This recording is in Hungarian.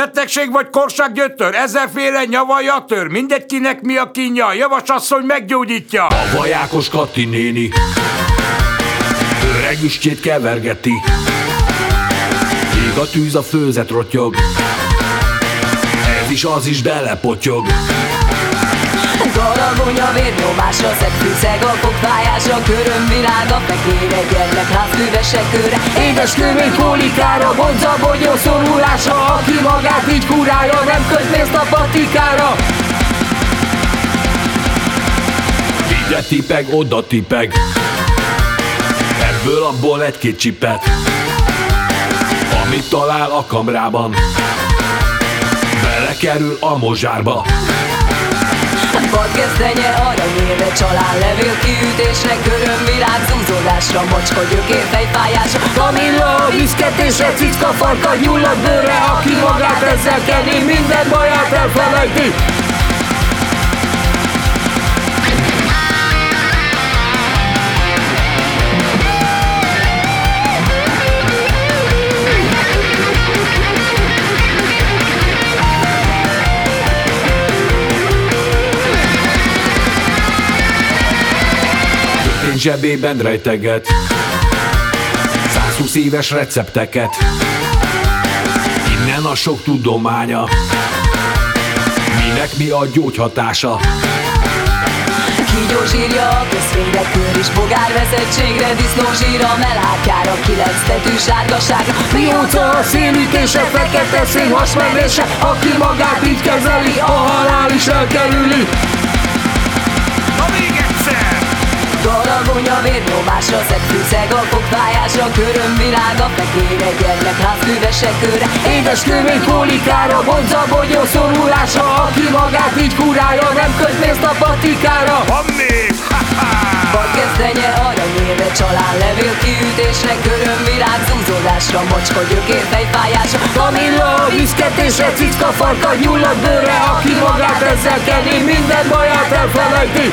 Betegség vagy korság gyötör, ezerféle nyavaja tör, mindegy kinek mi a kínja, javasasszony meggyógyítja. A vajákos Kati néni Öregüstjét kevergeti. Ég a tűz, a főzet rotyog Ez is, az is belepotyog vérnyomásra, szegfűszeg a fogfájásra Körömvirága, fekére gyermek, házküvesek köre. Édes kömény kólikára, bonza bogyó szorulása Aki magát így kurálja, nem köt pénzt a patikára. Ide tipeg, oda tipeg. Ebből abból egy-két csipet Amit talál a kamrában. Belekerül a mozsárba Vadgesztenye, aranyérve, csalán levél kiütésre Körömvirág, zúzódásra, macska, gyökér, fejfájásra Kamilla, viszketésre, cicka, farka, nyullad bőre Aki magát ezzel kenni, minden baját elfelejti zsebében rejteget. 120 éves recepteket. Innen a sok tudománya. Minek mi a gyógyhatása? Kígyó zsírja, a közfényre, kör és bogár vezettségre Disznó zsíra, melártyára, kilenc tetű sárgaságra Pióca, a szélütése, fekete szín hasmenvése Aki magát így kezeli, a halál is elkerüli vérnyomásra, szegfűszeg a fogfájásra Körömvirága, fekére gyermek, házküvesek köre Édes kömény kólikára, bonza bogyó szorulása Aki magát így kurálja, nem köt pénzt a patikára Van még! Ha-ha! Vadgesztenye, aranyérve, csalán levél kiütésre Körömvirág, zúzódásra, macska, gyökér, fejfájásra Kamilla, viszketésre, cicka, farka, nyullad bőre Aki magát ezzel kenni, minden baját elfelejti